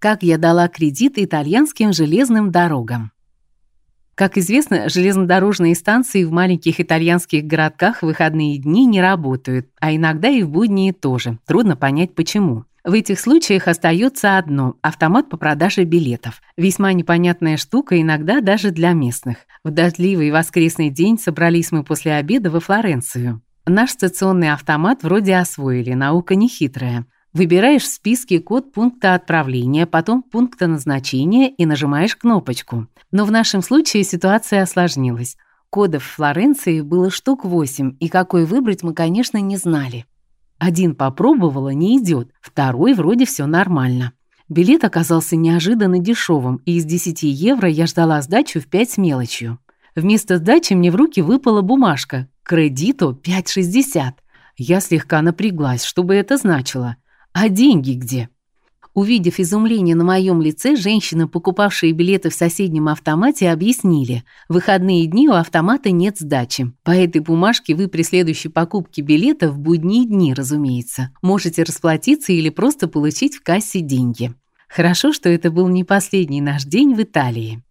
Как я дала кредит итальянским железным дорогам. Как известно, железнодорожные станции в маленьких итальянских городках в выходные дни не работают, а иногда и в будние тоже. Трудно понять почему. В этих случаях остается одно – автомат по продаже билетов. Весьма непонятная штука иногда даже для местных. В дождливый воскресный день собрались мы после обеда во Флоренцию. Наш стационный автомат вроде освоили, наука нехитрая. Выбираешь в списке код пункта отправления, потом пункта назначения и нажимаешь кнопочку. Но в нашем случае ситуация осложнилась. Кодов в Флоренции было штук 8, и какой выбрать мы, конечно, не знали. Один попробовала, не идет, второй вроде все нормально. Билет оказался неожиданно дешевым, и из 10 евро я ждала сдачу в 5 с мелочью. Вместо сдачи мне в руки выпала бумажка. Кредиту 5,60. Я слегка напряглась, что бы это значило. А деньги где? Увидев изумление на моем лице, женщины, покупавшие билеты в соседнем автомате, объяснили: в выходные дни у автомата нет сдачи. По этой бумажке вы при следующей покупке билета в будние дни, разумеется, можете расплатиться или просто получить в кассе деньги. Хорошо, что это был не последний наш день в Италии.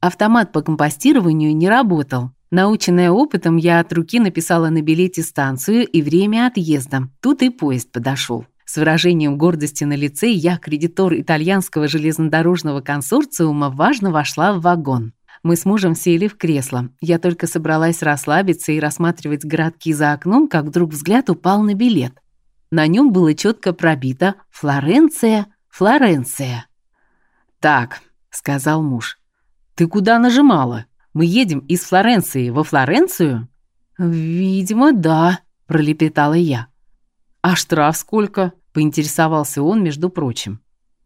Автомат по компостированию не работал. Наученная опытом, я от руки написала на билете станцию и время отъезда. Тут и поезд подошел. С выражением гордости на лице я, кредитор итальянского железнодорожного консорциума, важно вошла в вагон. Мы с мужем сели в кресло. Я только собралась расслабиться и рассматривать городки за окном, как вдруг взгляд упал на билет. На нем было четко пробито «Флоренция, Флоренция». «Так», — сказал муж, — «ты куда нажимала? Мы едем из Флоренции во Флоренцию?» «Видимо, да», — пролепетала я. «А штраф сколько?» Поинтересовался он, между прочим.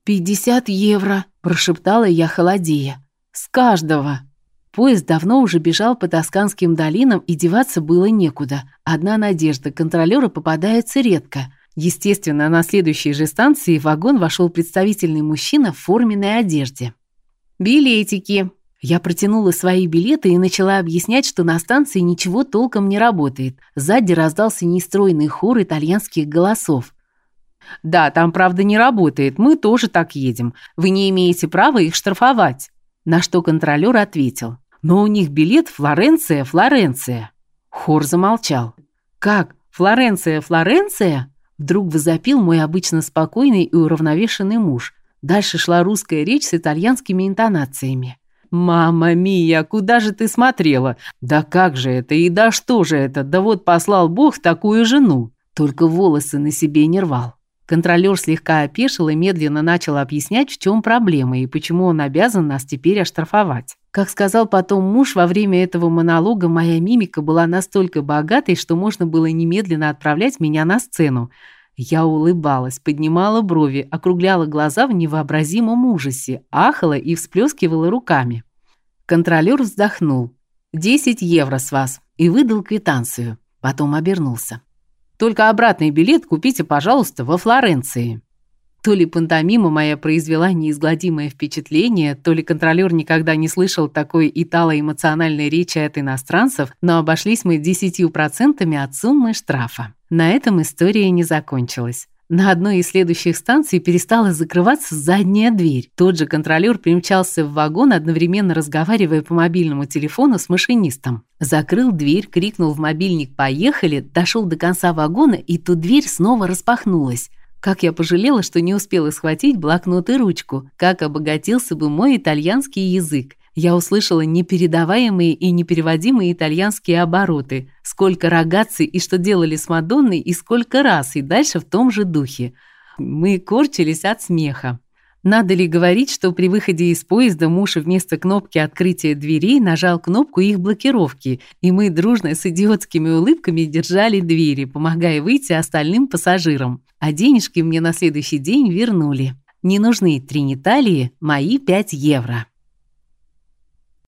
«Пятьдесят евро», – прошептала я холодея. «С каждого». Поезд давно уже бежал по тосканским долинам, и деваться было некуда. Одна надежда – контролёра попадается редко. Естественно, на следующей же станции в вагон вошел представительный мужчина в форменной одежде. «Билетики». Я протянула свои билеты и начала объяснять, что на станции ничего толком не работает. Сзади раздался нестройный хор итальянских голосов. Да, там правда не работает. Мы тоже так едем. Вы не имеете права их штрафовать. На что контролёр ответил: "Но у них билет Флоренция, Флоренция". Хор замолчал. Как? Флоренция, Флоренция? Вдруг возопил мой обычно спокойный и уравновешенный муж. Дальше шла русская речь с итальянскими интонациями. «Мама мия, куда же ты смотрела? Да как же это и да что же это? Да вот послал Бог такую жену!» Только волосы на себе не рвал. Контролёр слегка опешил и медленно начал объяснять, в чем проблема и почему он обязан нас теперь оштрафовать. Как сказал потом муж, во время этого монолога моя мимика была настолько богатой, что можно было немедленно отправлять меня на сцену. Я улыбалась, поднимала брови, округляла глаза в невообразимом ужасе, ахала и всплескивала руками. Контролёр вздохнул. «Десять евро с вас» и выдал квитанцию. Потом обернулся. Только обратный билет купите, пожалуйста, во Флоренции. То ли пантомима моя произвела неизгладимое впечатление, то ли контролёр никогда не слышал такой итало-эмоциональной речи от иностранцев, но обошлись мы 10% от суммы штрафа. На этом история не закончилась. На одной из следующих станций перестала закрываться задняя дверь. Тот же контролёр примчался в вагон, одновременно разговаривая по мобильному телефону с машинистом. Закрыл дверь, крикнул в мобильник «Поехали!», дошел до конца вагона, и тут дверь снова распахнулась. Как я пожалела, что не успела схватить блокнот и ручку. Как обогатился бы мой итальянский язык я услышала непередаваемые и непереводимые итальянские обороты. Сколько рогаций и что делали с Мадонной, и сколько раз, и дальше в том же духе. Мы корчились от смеха. Надо ли говорить, что при выходе из поезда муж вместо кнопки открытия дверей нажал кнопку их блокировки, и мы дружно с идиотскими улыбками держали двери, помогая выйти остальным пассажирам. А денежки мне на следующий день вернули. Не нужны Триниталии мои 5 евро.